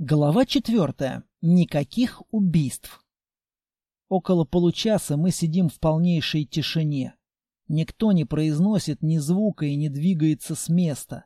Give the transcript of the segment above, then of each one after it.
Глава четвертая. Никаких убийств. Около получаса мы сидим в полнейшей тишине. Никто не произносит ни звука и не двигается с места.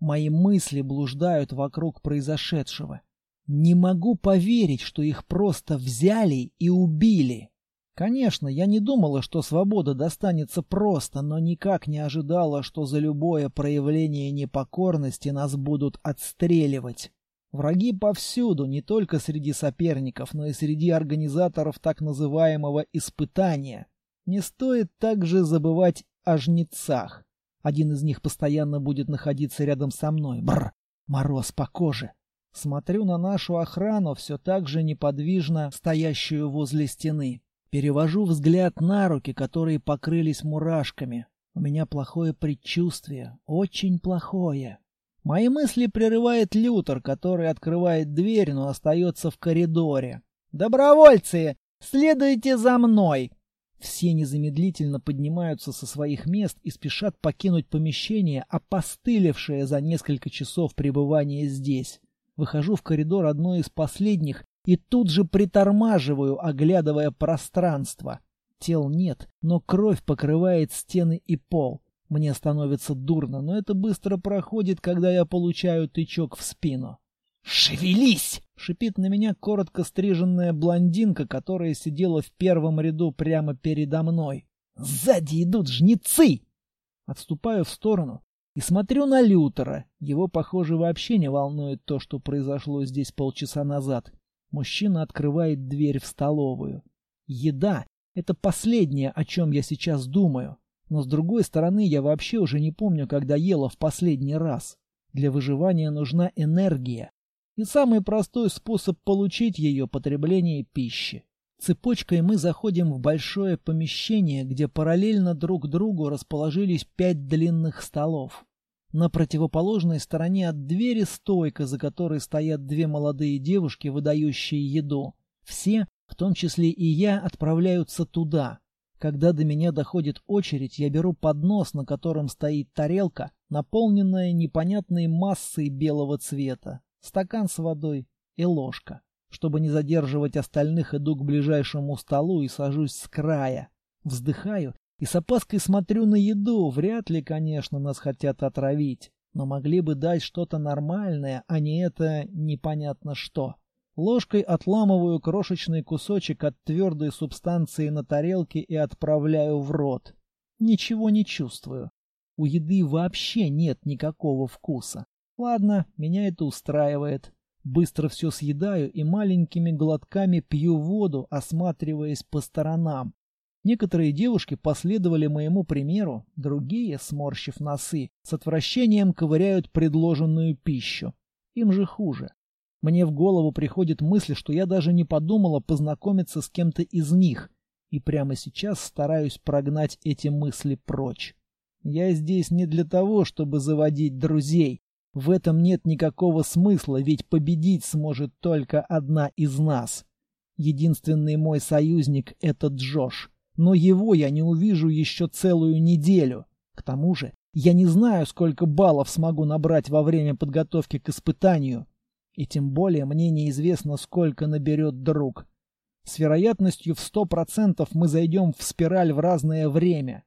Мои мысли блуждают вокруг произошедшего. Не могу поверить, что их просто взяли и убили. Конечно, я не думала, что свобода достанется просто, но никак не ожидала, что за любое проявление непокорности нас будут отстреливать. Враги повсюду, не только среди соперников, но и среди организаторов так называемого «испытания». Не стоит также забывать о жнецах. Один из них постоянно будет находиться рядом со мной. Бррр, мороз по коже. Смотрю на нашу охрану, все так же неподвижно стоящую возле стены. Перевожу взгляд на руки, которые покрылись мурашками. У меня плохое предчувствие, очень плохое. Мои мысли прерывает Лютер, который открывает дверь, но остается в коридоре. «Добровольцы, следуйте за мной!» Все незамедлительно поднимаются со своих мест и спешат покинуть помещение, опостылевшее за несколько часов пребывания здесь. Выхожу в коридор одной из последних и тут же притормаживаю, оглядывая пространство. Тел нет, но кровь покрывает стены и пол. Мне становится дурно, но это быстро проходит, когда я получаю тычок в спину. «Шевелись!» — шипит на меня коротко стриженная блондинка, которая сидела в первом ряду прямо передо мной. «Сзади идут жнецы!» Отступаю в сторону и смотрю на Лютера. Его, похоже, вообще не волнует то, что произошло здесь полчаса назад. Мужчина открывает дверь в столовую. Еда — это последнее, о чем я сейчас думаю. Но с другой стороны, я вообще уже не помню, когда ела в последний раз. Для выживания нужна энергия. И самый простой способ получить ее – потребление пищи. Цепочкой мы заходим в большое помещение, где параллельно друг другу расположились пять длинных столов. На противоположной стороне от двери стойка, за которой стоят две молодые девушки, выдающие еду. Все, в том числе и я, отправляются туда. Когда до меня доходит очередь, я беру поднос, на котором стоит тарелка, наполненная непонятной массой белого цвета, стакан с водой и ложка. Чтобы не задерживать остальных, иду к ближайшему столу и сажусь с края. Вздыхаю и с опаской смотрю на еду. Вряд ли, конечно, нас хотят отравить, но могли бы дать что-то нормальное, а не это непонятно что. Ложкой отламываю крошечный кусочек от твердой субстанции на тарелке и отправляю в рот. Ничего не чувствую. У еды вообще нет никакого вкуса. Ладно, меня это устраивает. Быстро все съедаю и маленькими глотками пью воду, осматриваясь по сторонам. Некоторые девушки последовали моему примеру, другие, сморщив носы, с отвращением ковыряют предложенную пищу. Им же хуже. Мне в голову приходит мысль, что я даже не подумала познакомиться с кем-то из них, и прямо сейчас стараюсь прогнать эти мысли прочь. Я здесь не для того, чтобы заводить друзей. В этом нет никакого смысла, ведь победить сможет только одна из нас. Единственный мой союзник — это Джош. Но его я не увижу еще целую неделю. К тому же, я не знаю, сколько баллов смогу набрать во время подготовки к испытанию. И тем более мне неизвестно, сколько наберет друг. С вероятностью в сто процентов мы зайдем в спираль в разное время.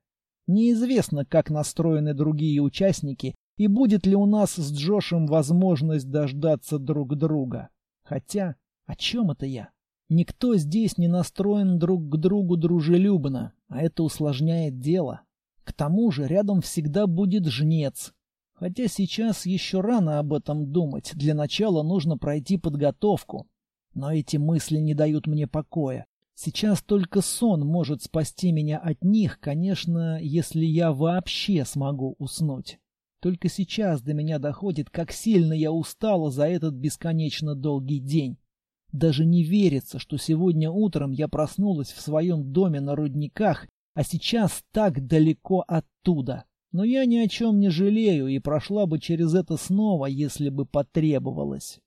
Неизвестно, как настроены другие участники и будет ли у нас с Джошем возможность дождаться друг друга. Хотя, о чем это я? Никто здесь не настроен друг к другу дружелюбно, а это усложняет дело. К тому же рядом всегда будет жнец, Хотя сейчас еще рано об этом думать. Для начала нужно пройти подготовку. Но эти мысли не дают мне покоя. Сейчас только сон может спасти меня от них, конечно, если я вообще смогу уснуть. Только сейчас до меня доходит, как сильно я устала за этот бесконечно долгий день. Даже не верится, что сегодня утром я проснулась в своем доме на рудниках, а сейчас так далеко оттуда. Но я ни о чем не жалею и прошла бы через это снова, если бы потребовалось.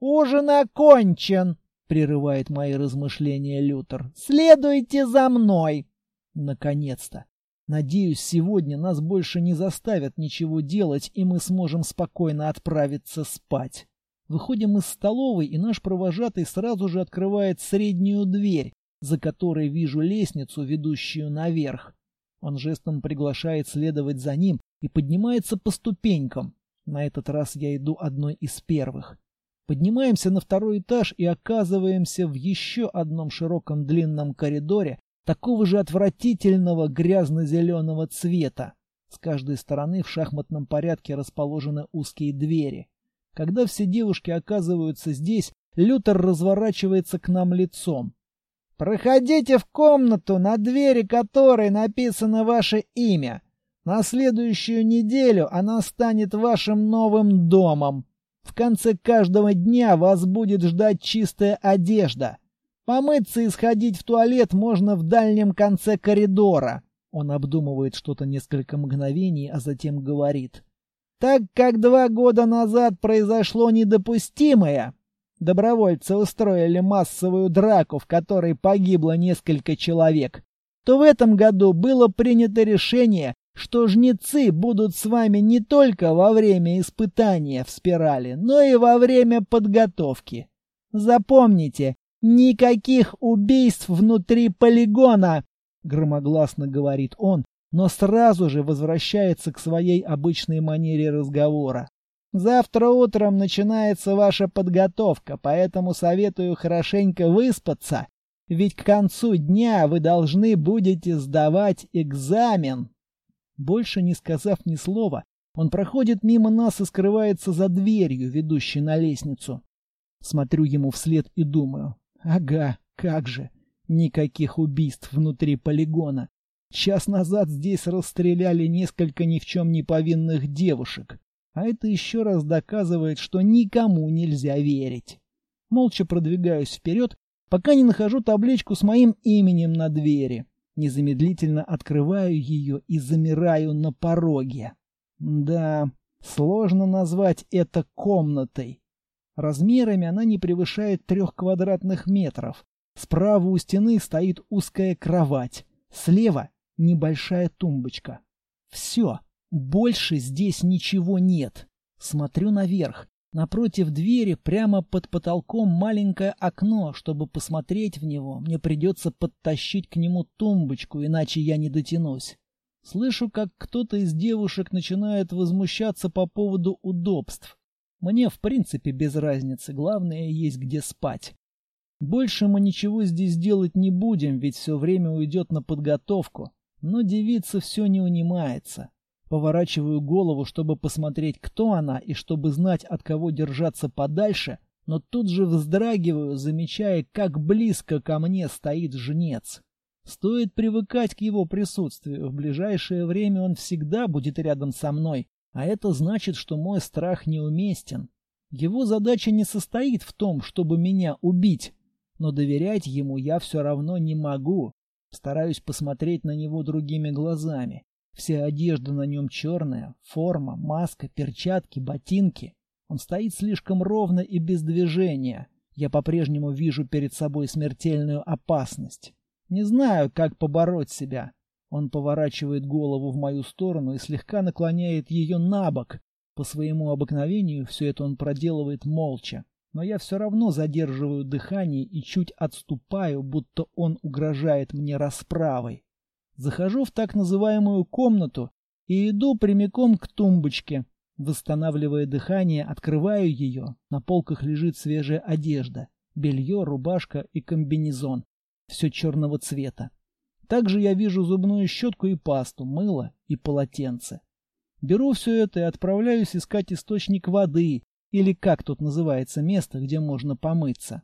«Ужин окончен!» — прерывает мои размышления Лютер. «Следуйте за мной!» Наконец-то! Надеюсь, сегодня нас больше не заставят ничего делать, и мы сможем спокойно отправиться спать. Выходим из столовой, и наш провожатый сразу же открывает среднюю дверь, за которой вижу лестницу, ведущую наверх. Он жестом приглашает следовать за ним и поднимается по ступенькам. На этот раз я иду одной из первых. Поднимаемся на второй этаж и оказываемся в еще одном широком длинном коридоре, такого же отвратительного грязно-зеленого цвета. С каждой стороны в шахматном порядке расположены узкие двери. Когда все девушки оказываются здесь, Лютер разворачивается к нам лицом. «Проходите в комнату, на двери которой написано ваше имя. На следующую неделю она станет вашим новым домом. В конце каждого дня вас будет ждать чистая одежда. Помыться и сходить в туалет можно в дальнем конце коридора. Он обдумывает что-то несколько мгновений, а затем говорит. Так как два года назад произошло недопустимое, добровольцы устроили массовую драку, в которой погибло несколько человек, то в этом году было принято решение что жнецы будут с вами не только во время испытания в спирали, но и во время подготовки. Запомните, никаких убийств внутри полигона, громогласно говорит он, но сразу же возвращается к своей обычной манере разговора. Завтра утром начинается ваша подготовка, поэтому советую хорошенько выспаться, ведь к концу дня вы должны будете сдавать экзамен. Больше не сказав ни слова, он проходит мимо нас и скрывается за дверью, ведущей на лестницу. Смотрю ему вслед и думаю. Ага, как же. Никаких убийств внутри полигона. Час назад здесь расстреляли несколько ни в чем не повинных девушек. А это еще раз доказывает, что никому нельзя верить. Молча продвигаюсь вперед, пока не нахожу табличку с моим именем на двери. Незамедлительно открываю ее и замираю на пороге. Да, сложно назвать это комнатой. Размерами она не превышает трех квадратных метров. Справа у стены стоит узкая кровать. Слева небольшая тумбочка. Все. Больше здесь ничего нет. Смотрю наверх. Напротив двери, прямо под потолком, маленькое окно. Чтобы посмотреть в него, мне придется подтащить к нему тумбочку, иначе я не дотянусь. Слышу, как кто-то из девушек начинает возмущаться по поводу удобств. Мне, в принципе, без разницы, главное есть где спать. Больше мы ничего здесь делать не будем, ведь все время уйдет на подготовку. Но девица все не унимается. Поворачиваю голову, чтобы посмотреть, кто она, и чтобы знать, от кого держаться подальше, но тут же вздрагиваю, замечая, как близко ко мне стоит жнец. Стоит привыкать к его присутствию, в ближайшее время он всегда будет рядом со мной, а это значит, что мой страх неуместен. Его задача не состоит в том, чтобы меня убить, но доверять ему я все равно не могу. Стараюсь посмотреть на него другими глазами. Вся одежда на нем черная, форма, маска, перчатки, ботинки. Он стоит слишком ровно и без движения. Я по-прежнему вижу перед собой смертельную опасность. Не знаю, как побороть себя. Он поворачивает голову в мою сторону и слегка наклоняет ее на бок. По своему обыкновению все это он проделывает молча. Но я все равно задерживаю дыхание и чуть отступаю, будто он угрожает мне расправой. Захожу в так называемую комнату и иду прямиком к тумбочке. Восстанавливая дыхание, открываю ее. На полках лежит свежая одежда. Белье, рубашка и комбинезон. Все черного цвета. Также я вижу зубную щетку и пасту, мыло и полотенце. Беру все это и отправляюсь искать источник воды, или как тут называется место, где можно помыться.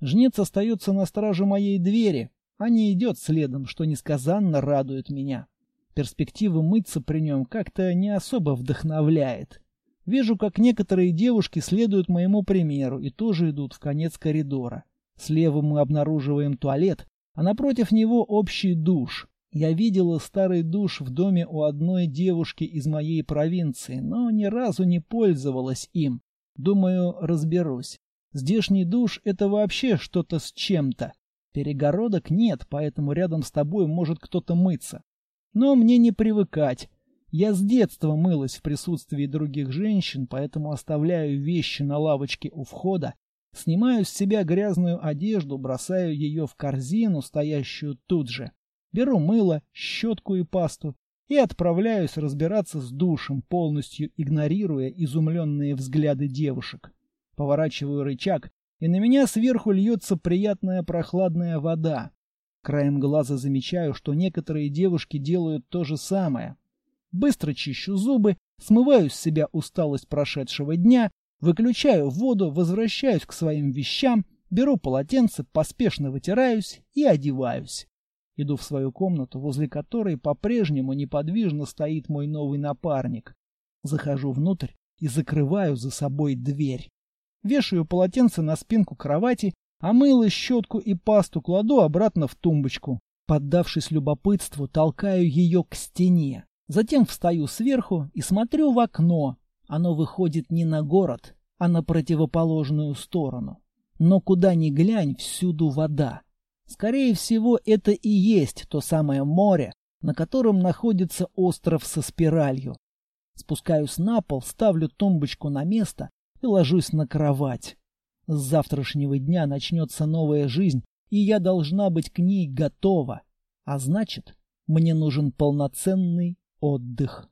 Жнец остается на страже моей двери, а не идет следом, что несказанно радует меня. Перспектива мыться при нем как-то не особо вдохновляет. Вижу, как некоторые девушки следуют моему примеру и тоже идут в конец коридора. Слева мы обнаруживаем туалет, а напротив него общий душ. Я видела старый душ в доме у одной девушки из моей провинции, но ни разу не пользовалась им. Думаю, разберусь. Здешний душ — это вообще что-то с чем-то. Перегородок нет, поэтому рядом с тобой может кто-то мыться. Но мне не привыкать. Я с детства мылась в присутствии других женщин, поэтому оставляю вещи на лавочке у входа, снимаю с себя грязную одежду, бросаю ее в корзину, стоящую тут же, беру мыло, щетку и пасту и отправляюсь разбираться с душем, полностью игнорируя изумленные взгляды девушек. Поворачиваю рычаг, и на меня сверху льется приятная прохладная вода. Краем глаза замечаю, что некоторые девушки делают то же самое. Быстро чищу зубы, смываю с себя усталость прошедшего дня, выключаю воду, возвращаюсь к своим вещам, беру полотенце, поспешно вытираюсь и одеваюсь. Иду в свою комнату, возле которой по-прежнему неподвижно стоит мой новый напарник. Захожу внутрь и закрываю за собой дверь. Вешаю полотенце на спинку кровати, а мыло, щетку и пасту кладу обратно в тумбочку. Поддавшись любопытству, толкаю ее к стене. Затем встаю сверху и смотрю в окно. Оно выходит не на город, а на противоположную сторону. Но куда ни глянь, всюду вода. Скорее всего, это и есть то самое море, на котором находится остров со спиралью. Спускаюсь на пол, ставлю тумбочку на место и ложусь на кровать. С завтрашнего дня начнется новая жизнь, и я должна быть к ней готова. А значит, мне нужен полноценный отдых.